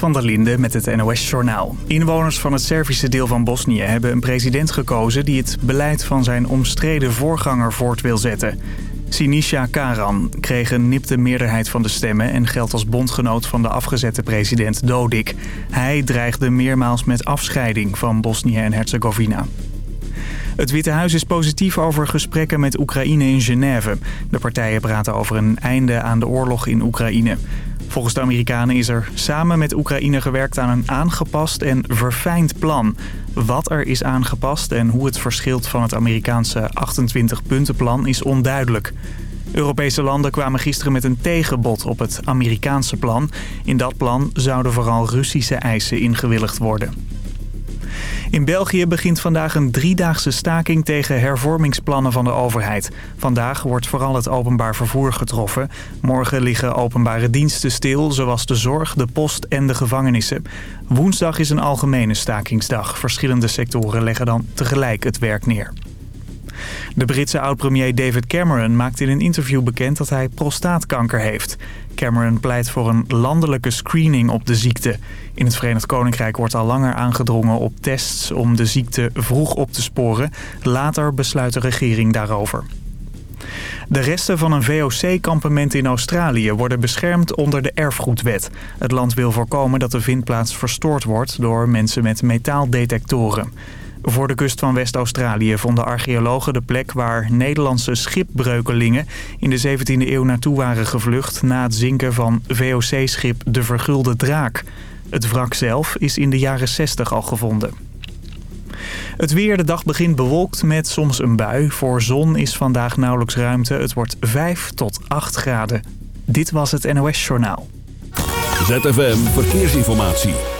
van der Linde met het NOS-journaal. Inwoners van het Servische deel van Bosnië hebben een president gekozen... die het beleid van zijn omstreden voorganger voort wil zetten. Sinisa Karan kreeg een nipte meerderheid van de stemmen... en geldt als bondgenoot van de afgezette president Dodik. Hij dreigde meermaals met afscheiding van Bosnië en Herzegovina. Het Witte Huis is positief over gesprekken met Oekraïne in Genève. De partijen praten over een einde aan de oorlog in Oekraïne. Volgens de Amerikanen is er samen met Oekraïne gewerkt aan een aangepast en verfijnd plan. Wat er is aangepast en hoe het verschilt van het Amerikaanse 28-puntenplan is onduidelijk. Europese landen kwamen gisteren met een tegenbod op het Amerikaanse plan. In dat plan zouden vooral Russische eisen ingewilligd worden. In België begint vandaag een driedaagse staking tegen hervormingsplannen van de overheid. Vandaag wordt vooral het openbaar vervoer getroffen. Morgen liggen openbare diensten stil, zoals de zorg, de post en de gevangenissen. Woensdag is een algemene stakingsdag. Verschillende sectoren leggen dan tegelijk het werk neer. De Britse oud-premier David Cameron maakt in een interview bekend dat hij prostaatkanker heeft. Cameron pleit voor een landelijke screening op de ziekte. In het Verenigd Koninkrijk wordt al langer aangedrongen op tests om de ziekte vroeg op te sporen. Later besluit de regering daarover. De resten van een VOC-kampement in Australië worden beschermd onder de erfgoedwet. Het land wil voorkomen dat de vindplaats verstoord wordt door mensen met metaaldetectoren. Voor de kust van West-Australië vonden archeologen de plek waar Nederlandse schipbreukelingen in de 17e eeuw naartoe waren gevlucht na het zinken van VOC-schip De Vergulde Draak. Het wrak zelf is in de jaren 60 al gevonden. Het weer, de dag begint bewolkt met soms een bui. Voor zon is vandaag nauwelijks ruimte. Het wordt 5 tot 8 graden. Dit was het NOS Journaal. ZFM Verkeersinformatie.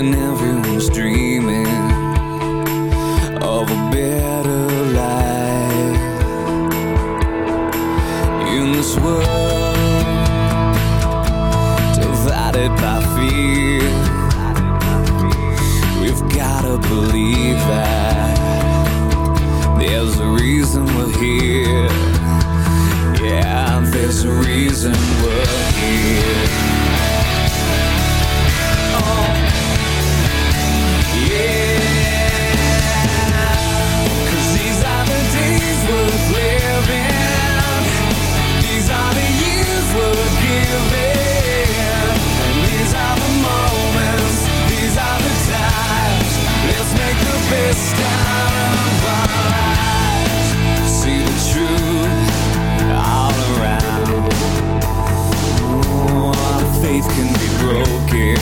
When everyone's dreaming Of a better life In this world Divided by fear We've gotta believe that There's a reason we're here yeah, there's a reason we're here. Can be broken,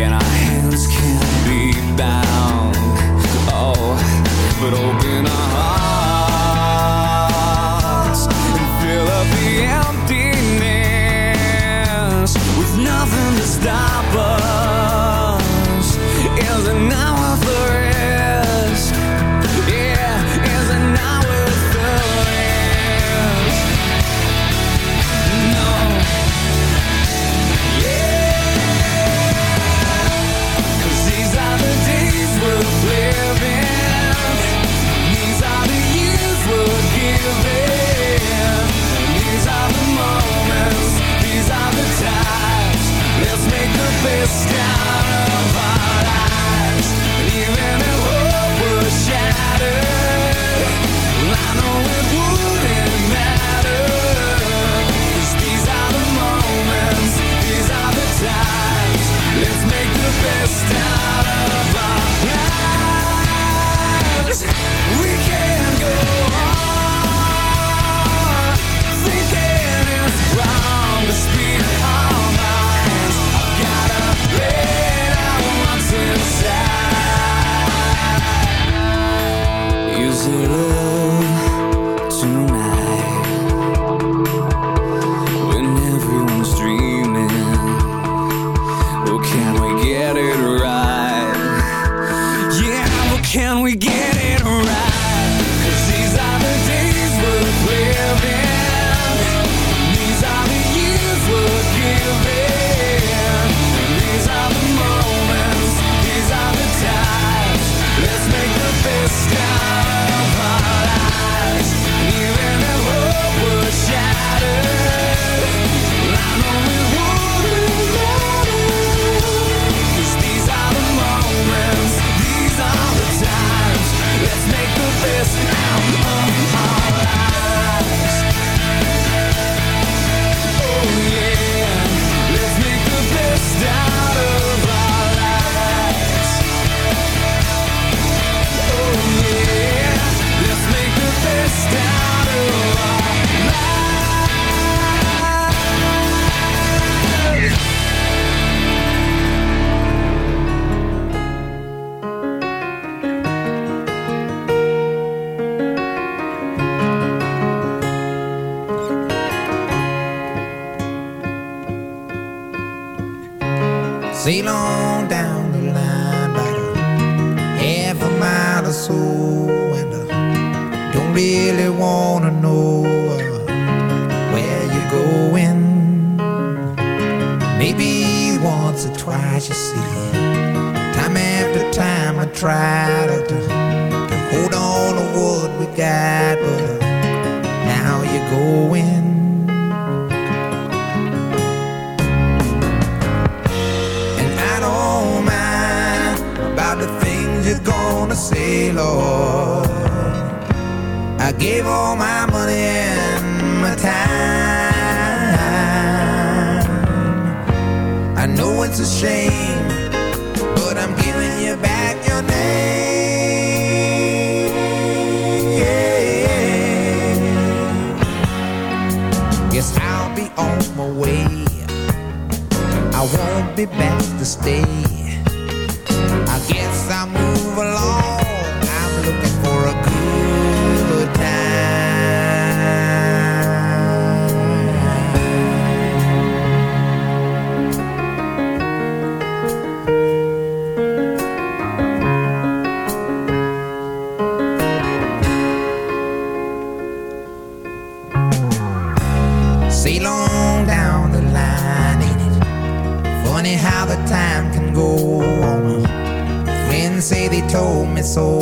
and our hands can be bound. Oh, but open そう。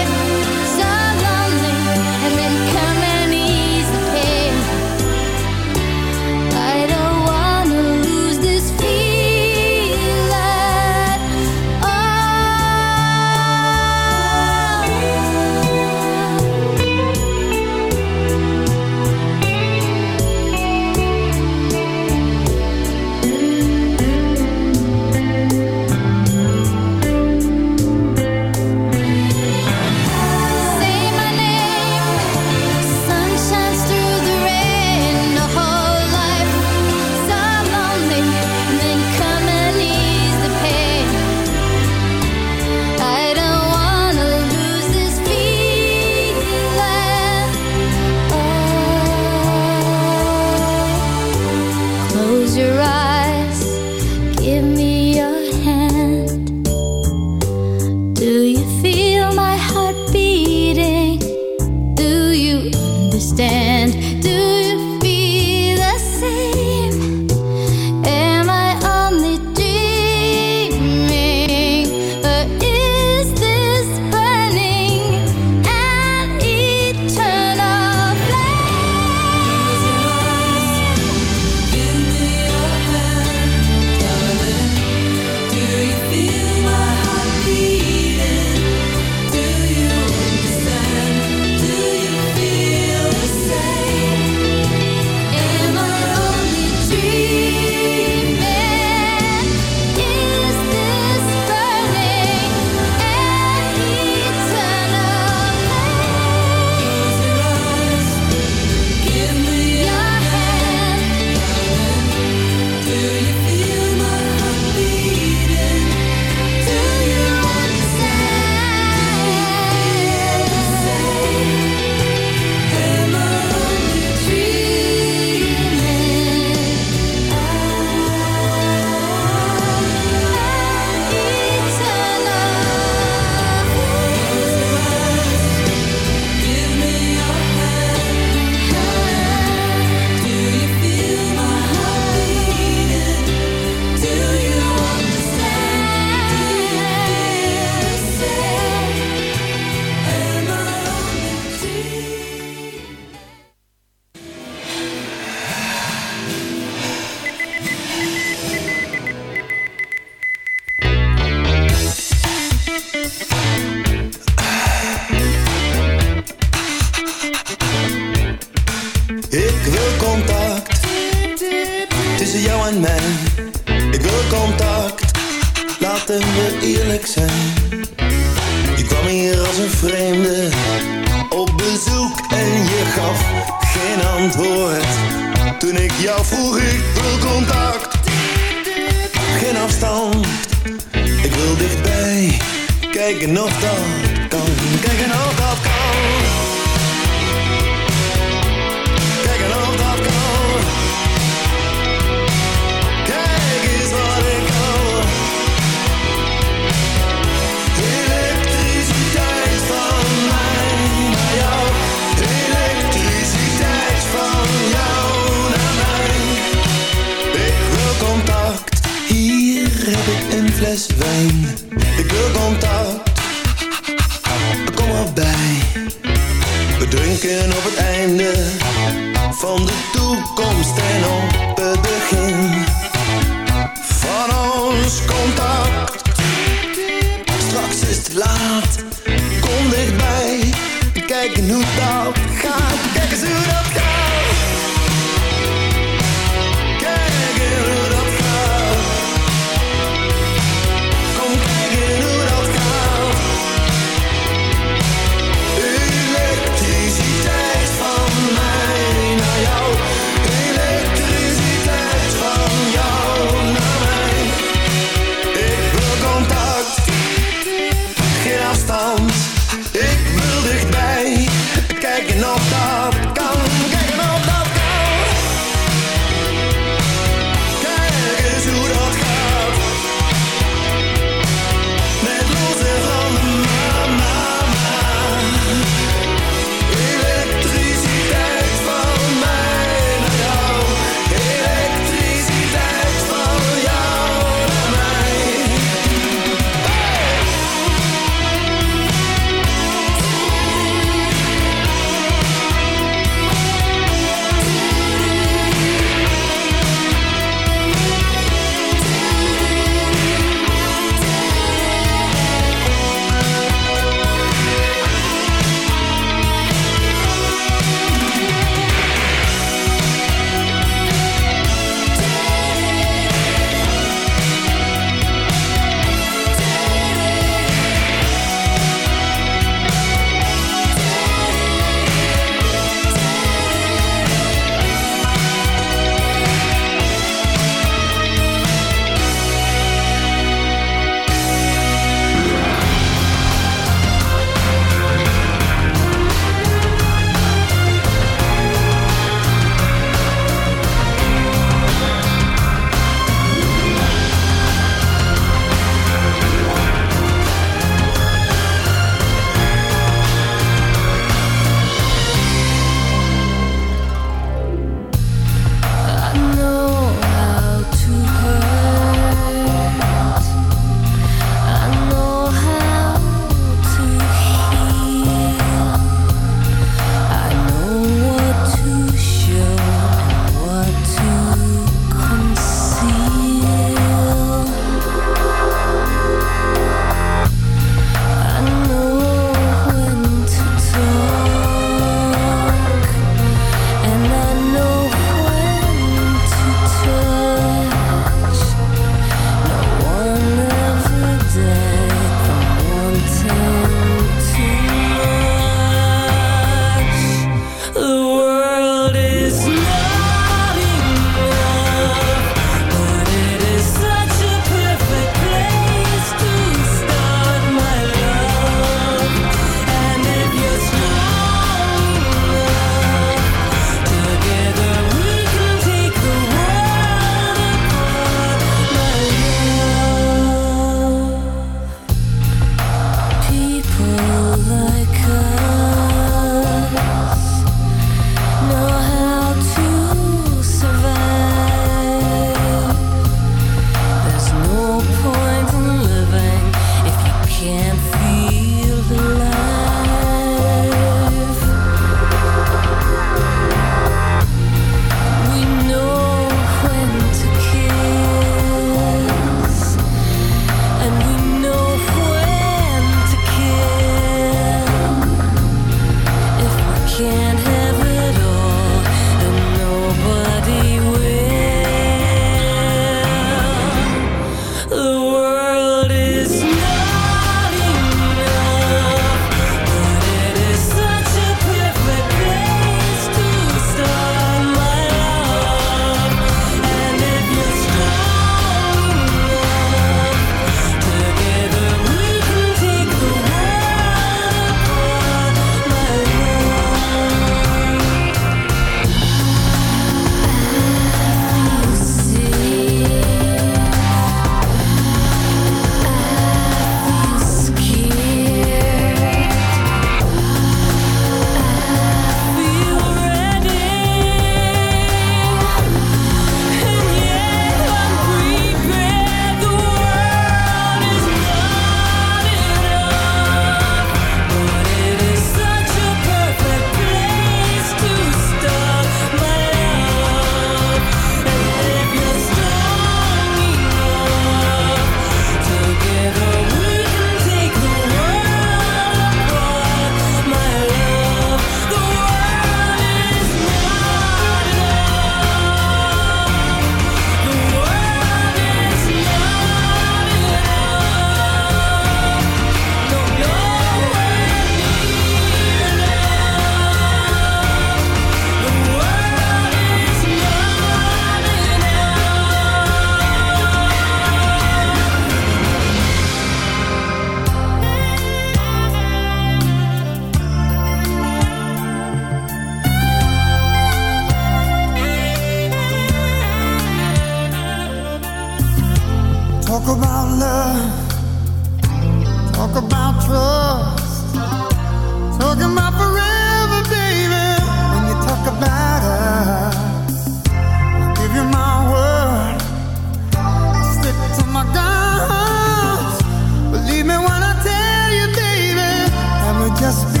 just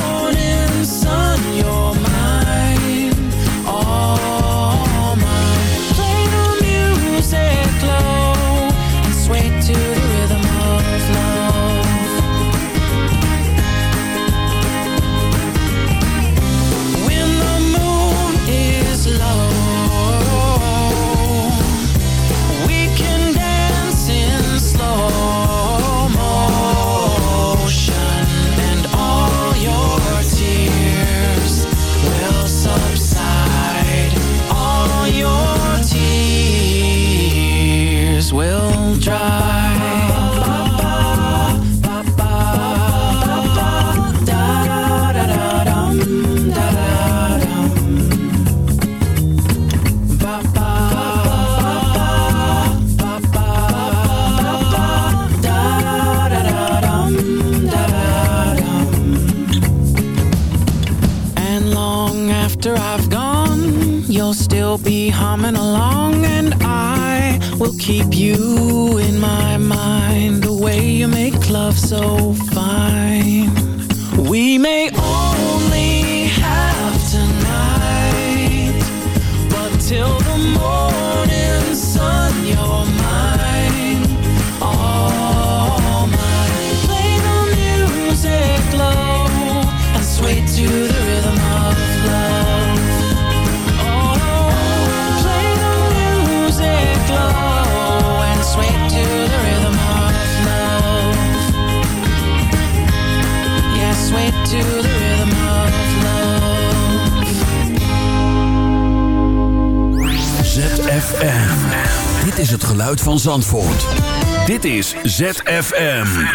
Dit is ZFM.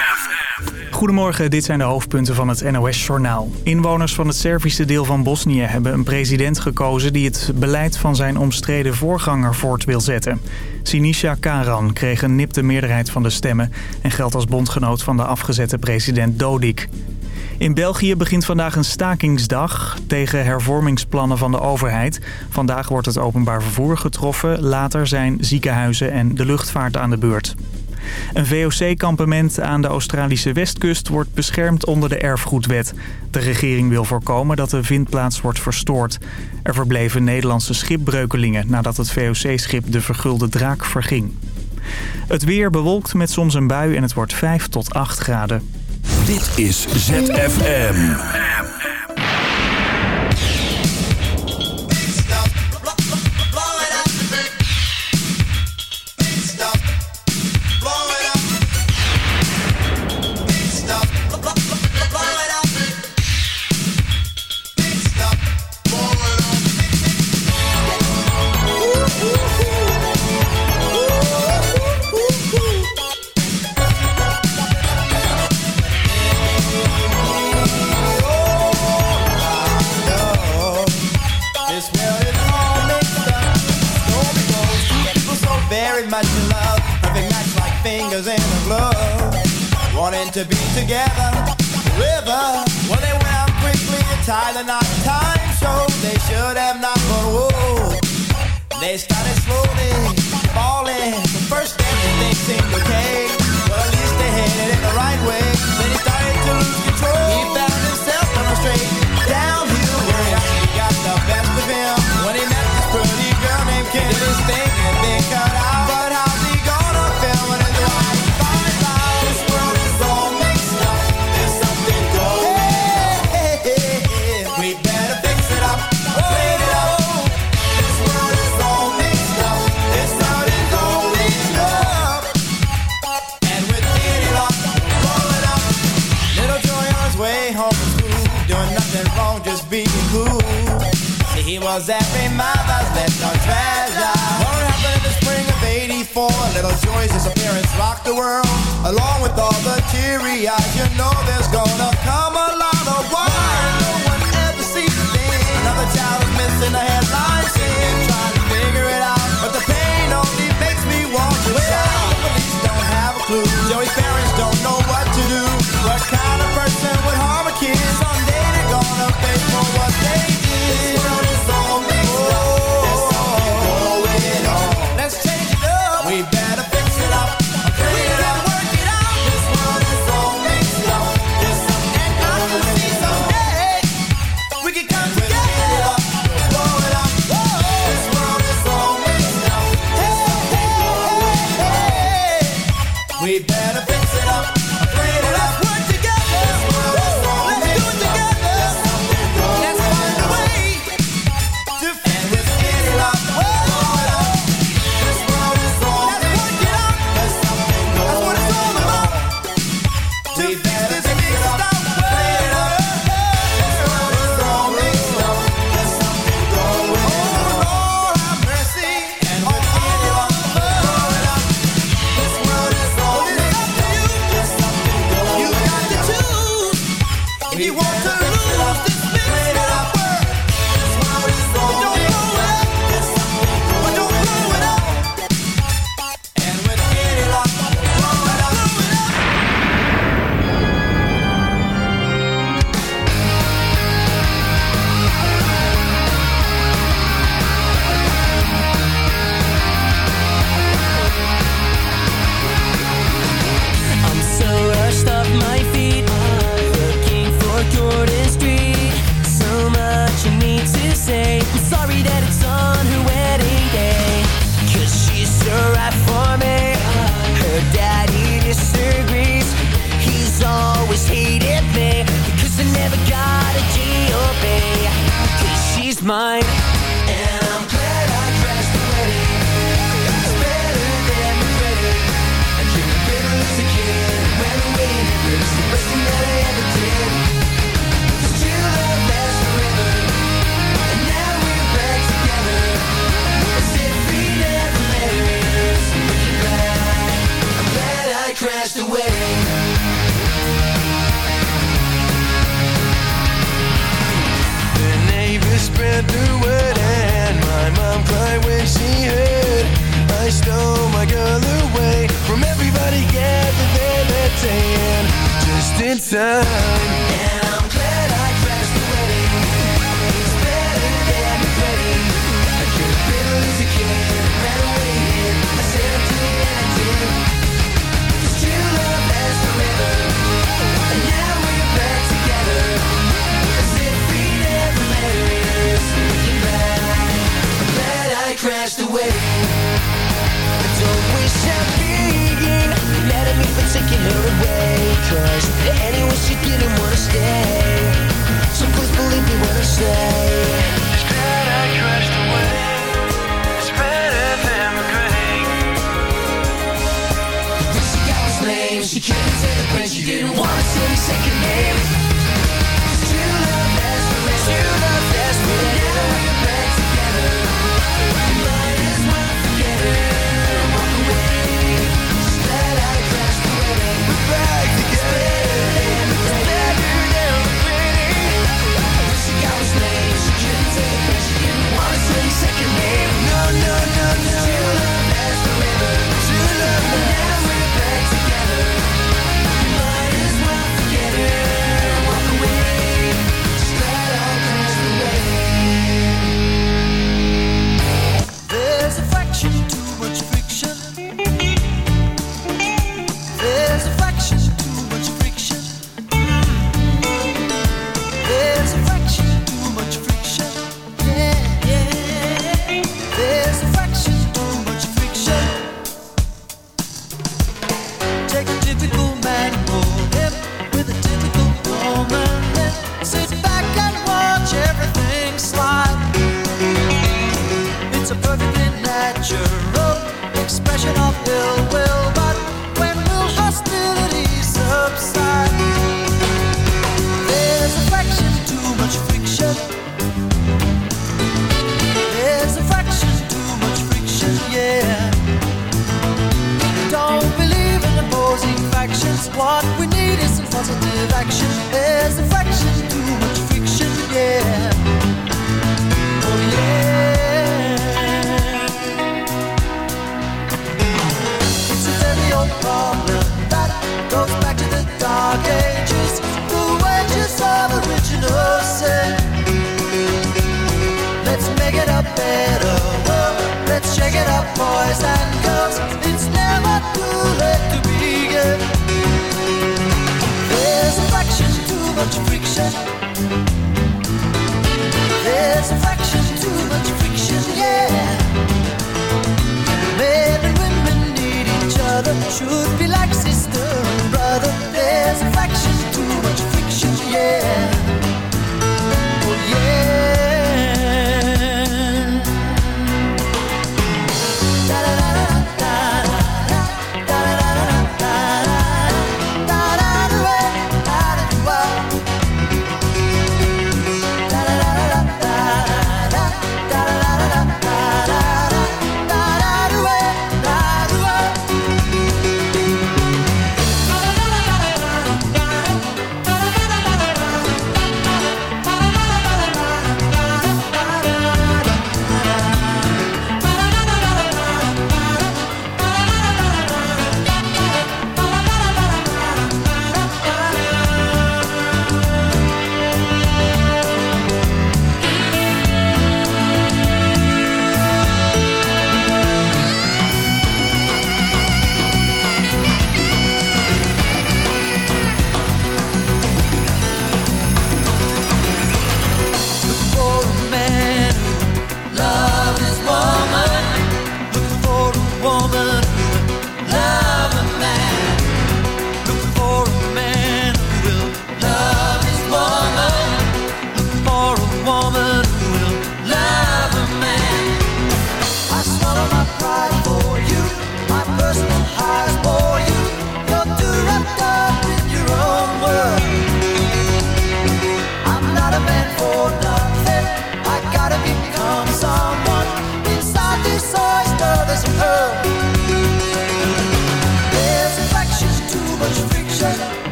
Goedemorgen, dit zijn de hoofdpunten van het NOS-journaal. Inwoners van het Servische deel van Bosnië hebben een president gekozen... die het beleid van zijn omstreden voorganger voort wil zetten. Sinisa Karan kreeg een nipte meerderheid van de stemmen... en geldt als bondgenoot van de afgezette president Dodik. In België begint vandaag een stakingsdag tegen hervormingsplannen van de overheid. Vandaag wordt het openbaar vervoer getroffen. Later zijn ziekenhuizen en de luchtvaart aan de beurt. Een VOC-kampement aan de Australische westkust wordt beschermd onder de erfgoedwet. De regering wil voorkomen dat de vindplaats wordt verstoord. Er verbleven Nederlandse schipbreukelingen nadat het VOC-schip de Vergulde Draak verging. Het weer bewolkt met soms een bui en het wordt 5 tot 8 graden. Dit is ZFM. doing nothing wrong, just being cool. He was every mother's little treasure. What happened in the spring of 84? Little Joy's disappearance rocked the world. Along with all the teary eyes, you know there's gonna come a lot of war. No one ever sees a thing. Another child is missing a headline scene. it up, boys and girls. It's never too late to begin. There's a fraction too much friction. There's a fraction too much friction, yeah. Men and women need each other, should be like sister and brother. There's a fraction too much friction, yeah.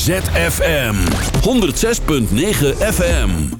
ZFM 106.9 FM.